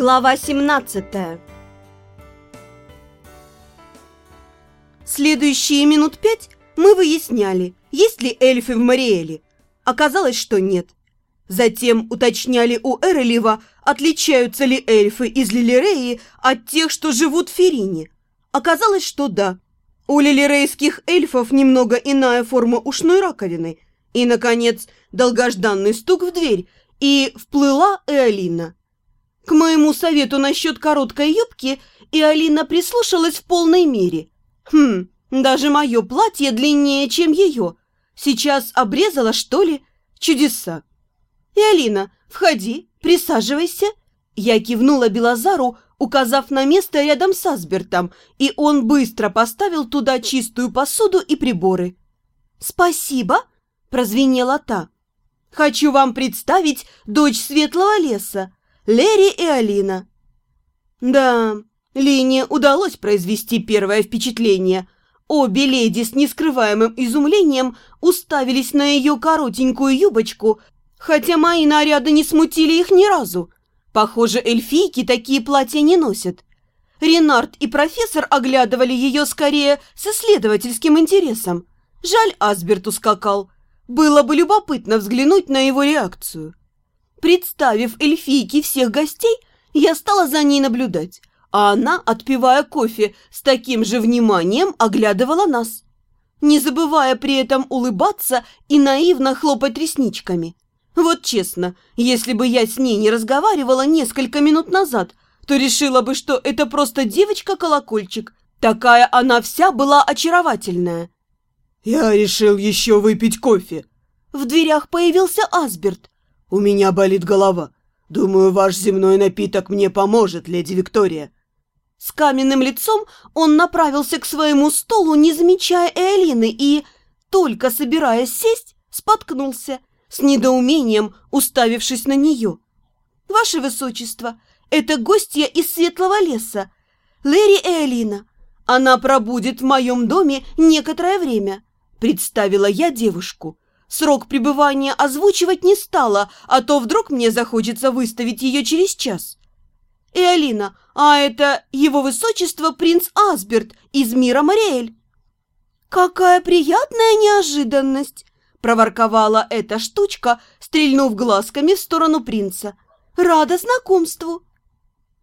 Глава 17 Следующие минут пять мы выясняли, есть ли эльфы в Мариэле. Оказалось, что нет. Затем уточняли у Эрелева, отличаются ли эльфы из Лилиреи от тех, что живут в Ферине. Оказалось, что да. У лилирейских эльфов немного иная форма ушной раковины. И, наконец, долгожданный стук в дверь, и вплыла Эолина. К моему совету насчет короткой юбки и Алина прислушалась в полной мере. Хм, даже мое платье длиннее, чем ее. Сейчас обрезала, что ли? Чудеса. И Алина, входи, присаживайся. Я кивнула Белозару, указав на место рядом с Асбертом, и он быстро поставил туда чистую посуду и приборы. «Спасибо!» – прозвенела та. «Хочу вам представить дочь Светлого леса, Лерри и Алина. Да, Лине удалось произвести первое впечатление. Обе леди с нескрываемым изумлением уставились на ее коротенькую юбочку, хотя мои наряды не смутили их ни разу. Похоже, эльфийки такие платья не носят. Ренард и профессор оглядывали ее скорее с исследовательским интересом. Жаль, Асберт ускакал. Было бы любопытно взглянуть на его реакцию. Представив эльфийке всех гостей, я стала за ней наблюдать, а она, отпивая кофе, с таким же вниманием оглядывала нас, не забывая при этом улыбаться и наивно хлопать ресничками. Вот честно, если бы я с ней не разговаривала несколько минут назад, то решила бы, что это просто девочка-колокольчик. Такая она вся была очаровательная. «Я решил еще выпить кофе». В дверях появился Асберт. «У меня болит голова. Думаю, ваш земной напиток мне поможет, леди Виктория». С каменным лицом он направился к своему столу, не замечая Элины, и, только собираясь сесть, споткнулся, с недоумением уставившись на нее. «Ваше Высочество, это гостья из Светлого леса, Лэри Элина. Она пробудет в моем доме некоторое время», — представила я девушку. Срок пребывания озвучивать не стала, а то вдруг мне захочется выставить ее через час. И Алина, а это его высочество принц Асберт из мира Мариэль. «Какая приятная неожиданность!» – проворковала эта штучка, стрельнув глазками в сторону принца. «Рада знакомству!»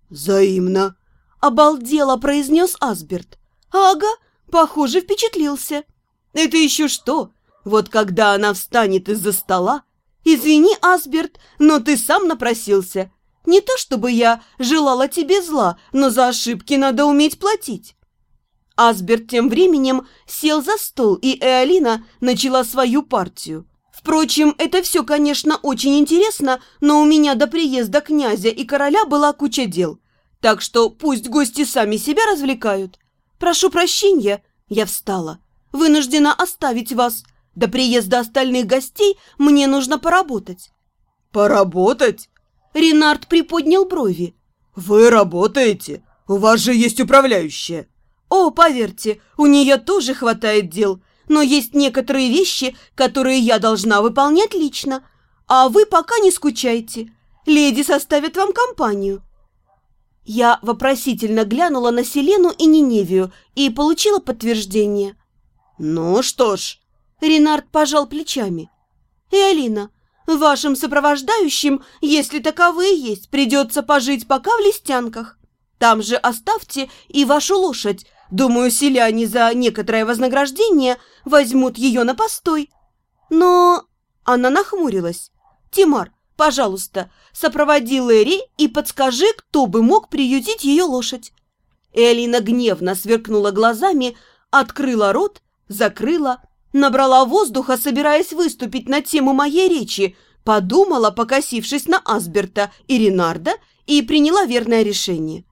«Взаимно!» – обалдело произнес Асберт. «Ага, похоже, впечатлился!» «Это еще что? Вот когда она встанет из-за стола... Извини, Асберт, но ты сам напросился. Не то чтобы я желала тебе зла, но за ошибки надо уметь платить. Асберт тем временем сел за стол, и Эолина начала свою партию. Впрочем, это все, конечно, очень интересно, но у меня до приезда князя и короля была куча дел. Так что пусть гости сами себя развлекают. Прошу прощения, я встала. Вынуждена оставить вас. До приезда остальных гостей мне нужно поработать». «Поработать?» Ренард приподнял брови. «Вы работаете? У вас же есть управляющая». «О, поверьте, у нее тоже хватает дел, но есть некоторые вещи, которые я должна выполнять лично. А вы пока не скучайте. Леди составят вам компанию». Я вопросительно глянула на Селену и Ниневию и получила подтверждение. «Ну что ж», Ренард пожал плечами. «И Алина, вашим сопровождающим, если таковые есть, придется пожить пока в листянках. Там же оставьте и вашу лошадь. Думаю, селяне за некоторое вознаграждение возьмут ее на постой». Но она нахмурилась. «Тимар, пожалуйста, сопроводи Лэри и подскажи, кто бы мог приютить ее лошадь». Элина гневно сверкнула глазами, открыла рот, закрыла, Набрала воздуха, собираясь выступить на тему моей речи, подумала, покосившись на Асберта и Ренарда, и приняла верное решение.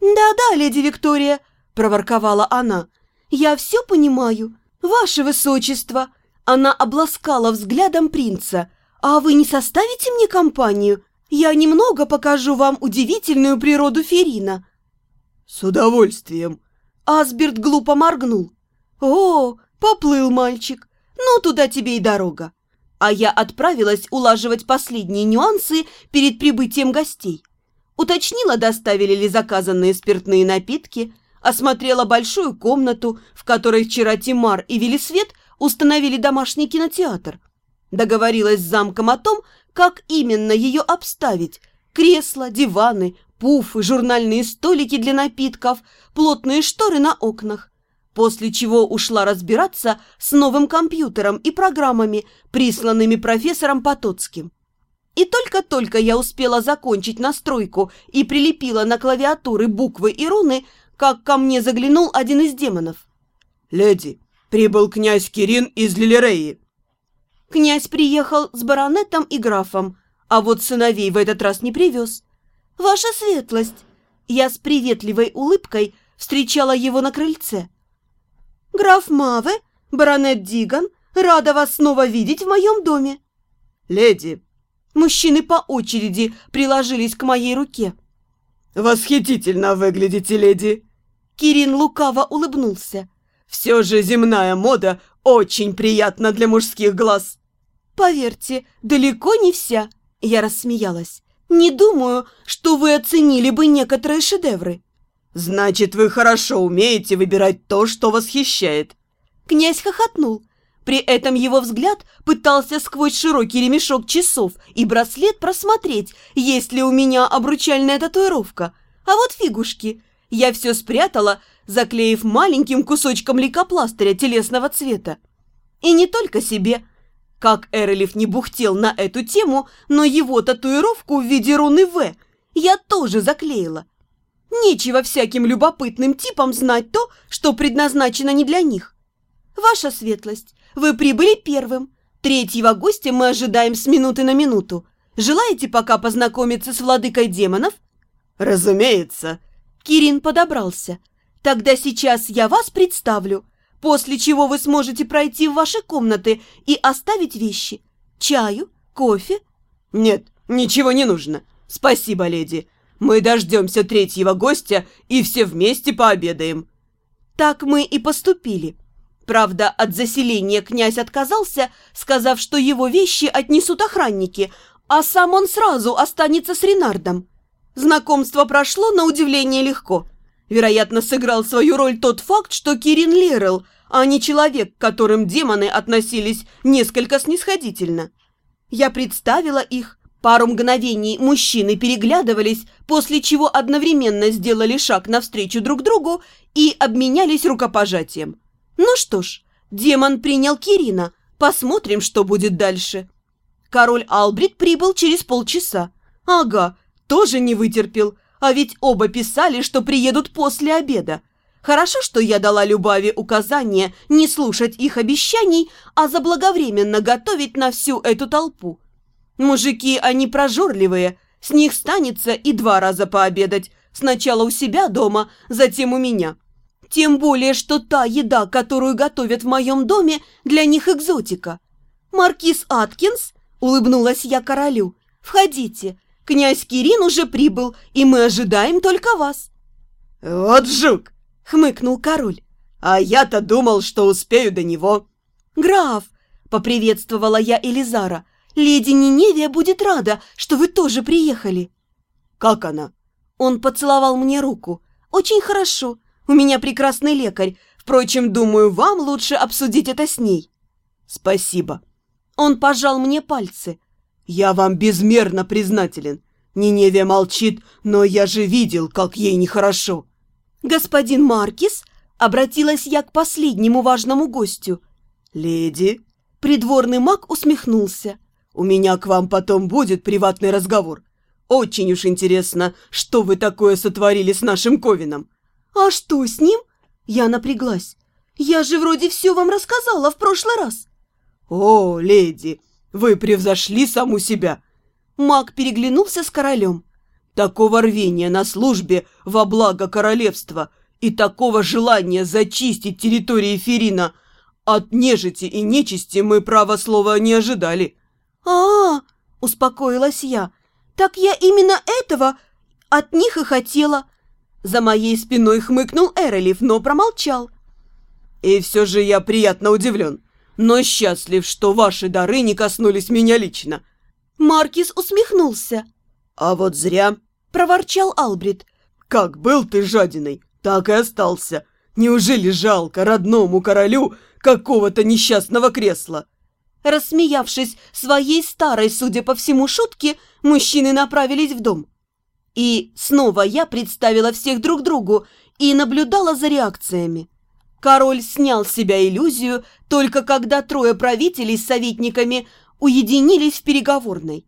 «Да-да, леди Виктория», – проворковала она, – «я все понимаю. Ваше высочество». Она обласкала взглядом принца. «А вы не составите мне компанию? Я немного покажу вам удивительную природу Ферина». «С удовольствием». Асберт глупо моргнул. «О, Поплыл мальчик. Ну, туда тебе и дорога. А я отправилась улаживать последние нюансы перед прибытием гостей. уточнила, доставили ли заказанные спиртные напитки, осмотрела большую комнату, в которой вчера Тимар и Велисвет установили домашний кинотеатр. Договорилась с замком о том, как именно ее обставить. Кресла, диваны, пуфы, журнальные столики для напитков, плотные шторы на окнах. После чего ушла разбираться с новым компьютером и программами, присланными профессором Потоцким. И только-только я успела закончить настройку и прилепила на клавиатуры буквы и руны, как ко мне заглянул один из демонов. «Леди, прибыл князь Кирин из Лилереи». Князь приехал с баронетом и графом, а вот сыновей в этот раз не привез. «Ваша светлость!» Я с приветливой улыбкой встречала его на крыльце. «Граф Маве, баронет Диган, рада вас снова видеть в моем доме!» «Леди, Мужчины по очереди приложились к моей руке. «Восхитительно выглядите, леди!» Кирин лукаво улыбнулся. «Все же земная мода очень приятна для мужских глаз!» «Поверьте, далеко не вся!» Я рассмеялась. «Не думаю, что вы оценили бы некоторые шедевры!» «Значит, вы хорошо умеете выбирать то, что восхищает!» Князь хохотнул. При этом его взгляд пытался сквозь широкий ремешок часов и браслет просмотреть, есть ли у меня обручальная татуировка. А вот фигушки. Я все спрятала, заклеив маленьким кусочком лейкопластыря телесного цвета. И не только себе. Как Эрелев не бухтел на эту тему, но его татуировку в виде руны «В» я тоже заклеила. Нечего всяким любопытным типам знать то, что предназначено не для них. Ваша светлость, вы прибыли первым. Третьего гостя мы ожидаем с минуты на минуту. Желаете пока познакомиться с владыкой демонов?» «Разумеется!» Кирин подобрался. «Тогда сейчас я вас представлю, после чего вы сможете пройти в ваши комнаты и оставить вещи. Чаю? Кофе?» «Нет, ничего не нужно. Спасибо, леди. Мы дождемся третьего гостя и все вместе пообедаем». Так мы и поступили. Правда, от заселения князь отказался, сказав, что его вещи отнесут охранники, а сам он сразу останется с Ренардом. Знакомство прошло на удивление легко. Вероятно, сыграл свою роль тот факт, что Кирин Лерел, а не человек, к которым демоны относились несколько снисходительно. Я представила их. Пару мгновений мужчины переглядывались, после чего одновременно сделали шаг навстречу друг другу и обменялись рукопожатием. Ну что ж, демон принял Кирина. Посмотрим, что будет дальше. Король Албрит прибыл через полчаса. Ага, тоже не вытерпел. А ведь оба писали, что приедут после обеда. Хорошо, что я дала Любави указание не слушать их обещаний, а заблаговременно готовить на всю эту толпу. Мужики, они прожорливые, с них станется и два раза пообедать. Сначала у себя дома, затем у меня. Тем более, что та еда, которую готовят в моем доме, для них экзотика. «Маркиз Аткинс?» – улыбнулась я королю. «Входите. Князь Кирин уже прибыл, и мы ожидаем только вас». «Вот жук!» – хмыкнул король. «А я-то думал, что успею до него». «Граф!» – поприветствовала я Элизара. «Леди Ниневия будет рада, что вы тоже приехали». «Как она?» Он поцеловал мне руку. «Очень хорошо. У меня прекрасный лекарь. Впрочем, думаю, вам лучше обсудить это с ней». «Спасибо». Он пожал мне пальцы. «Я вам безмерно признателен. Ниневия молчит, но я же видел, как ей нехорошо». «Господин Маркис?» — обратилась я к последнему важному гостю. «Леди?» — придворный маг усмехнулся. «У меня к вам потом будет приватный разговор. Очень уж интересно, что вы такое сотворили с нашим Ковином. «А что с ним?» Я напряглась. «Я же вроде все вам рассказала в прошлый раз». «О, леди, вы превзошли саму себя!» Маг переглянулся с королем. «Такого рвения на службе во благо королевства и такого желания зачистить территории Ферина от нежити и нечисти мы, право слова, не ожидали». «А-а-а!» – успокоилась я. «Так я именно этого от них и хотела. За моей спиной хмыкнул Эрелев, но промолчал. «И все же я приятно удивлен, но счастлив, что ваши дары не коснулись меня лично». Маркис усмехнулся. «А вот зря. – проворчал Албрит. «Как был ты жадиной, так и остался. Неужели жалко родному королю какого-то несчастного кресла?» Рассмеявшись своей старой, судя по всему, шутке, мужчины направились в дом. И снова я представила всех друг другу и наблюдала за реакциями. Король снял с себя иллюзию только когда трое правителей с советниками уединились в переговорной.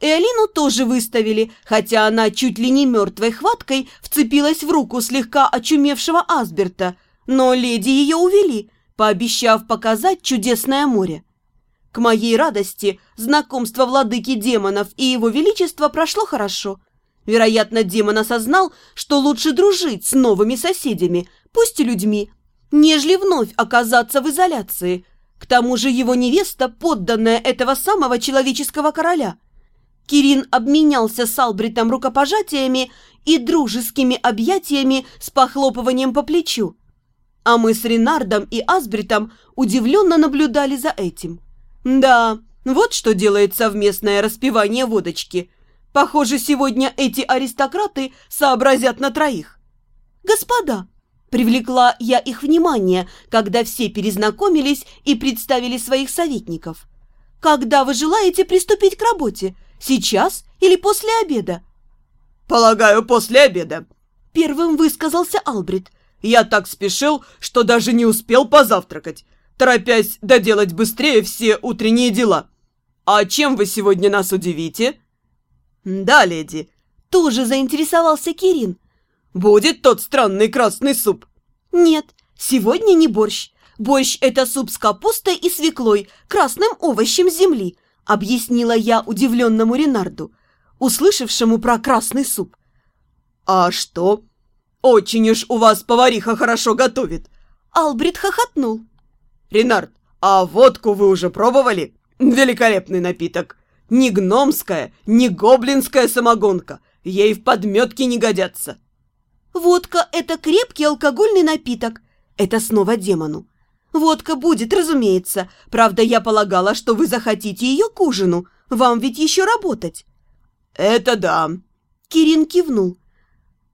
Эолину тоже выставили, хотя она чуть ли не мертвой хваткой вцепилась в руку слегка очумевшего Асберта, но леди ее увели, пообещав показать чудесное море. К моей радости, знакомство владыки демонов и его величества прошло хорошо. Вероятно, демон осознал, что лучше дружить с новыми соседями, пусть и людьми, нежели вновь оказаться в изоляции. К тому же его невеста, подданная этого самого человеческого короля – Кирин обменялся с Албритом рукопожатиями и дружескими объятиями с похлопыванием по плечу. А мы с Ренардом и Асбритом удивленно наблюдали за этим. Да, вот что делает совместное распивание водочки. Похоже, сегодня эти аристократы сообразят на троих. «Господа!» – привлекла я их внимание, когда все перезнакомились и представили своих советников. «Когда вы желаете приступить к работе? Сейчас или после обеда?» «Полагаю, после обеда», — первым высказался Албрит. «Я так спешил, что даже не успел позавтракать, торопясь доделать быстрее все утренние дела. А чем вы сегодня нас удивите?» «Да, леди», — тоже заинтересовался Кирин. «Будет тот странный красный суп?» «Нет, сегодня не борщ. Борщ – это суп с капустой и свеклой, красным овощем земли, – объяснила я удивленному Ренарду, услышавшему про красный суп. «А что? Очень уж у вас повариха хорошо готовит!» Албрит хохотнул. «Ренард, а водку вы уже пробовали? Великолепный напиток! Ни гномская, ни гоблинская самогонка, ей в подметке не годятся!» «Водка – это крепкий алкогольный напиток. Это снова демону. «Водка будет, разумеется. Правда, я полагала, что вы захотите ее к ужину. Вам ведь еще работать». «Это да», — Кирин кивнул.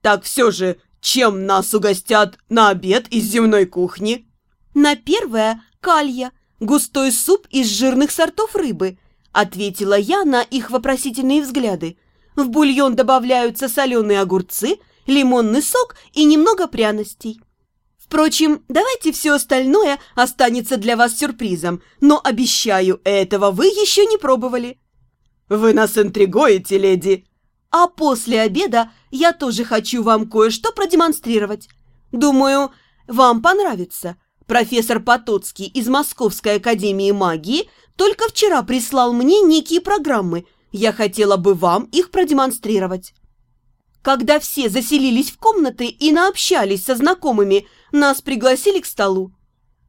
«Так все же, чем нас угостят на обед из земной кухни?» «На первое – калья, густой суп из жирных сортов рыбы», – ответила я на их вопросительные взгляды. «В бульон добавляются соленые огурцы, лимонный сок и немного пряностей». Впрочем, давайте все остальное останется для вас сюрпризом, но, обещаю, этого вы еще не пробовали». «Вы нас интригуете, леди!» «А после обеда я тоже хочу вам кое-что продемонстрировать. Думаю, вам понравится. Профессор Потоцкий из Московской академии магии только вчера прислал мне некие программы. Я хотела бы вам их продемонстрировать». Когда все заселились в комнаты и наобщались со знакомыми, нас пригласили к столу.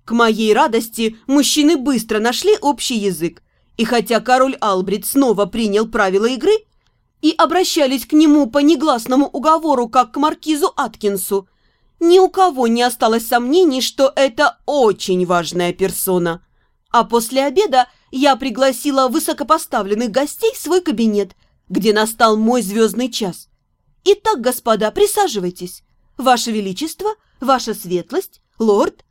К моей радости мужчины быстро нашли общий язык, и хотя король Албрит снова принял правила игры и обращались к нему по негласному уговору, как к маркизу Аткинсу, ни у кого не осталось сомнений, что это очень важная персона. А после обеда я пригласила высокопоставленных гостей в свой кабинет, где настал мой звездный час. Итак, господа, присаживайтесь. Ваше Величество, Ваша Светлость, лорд,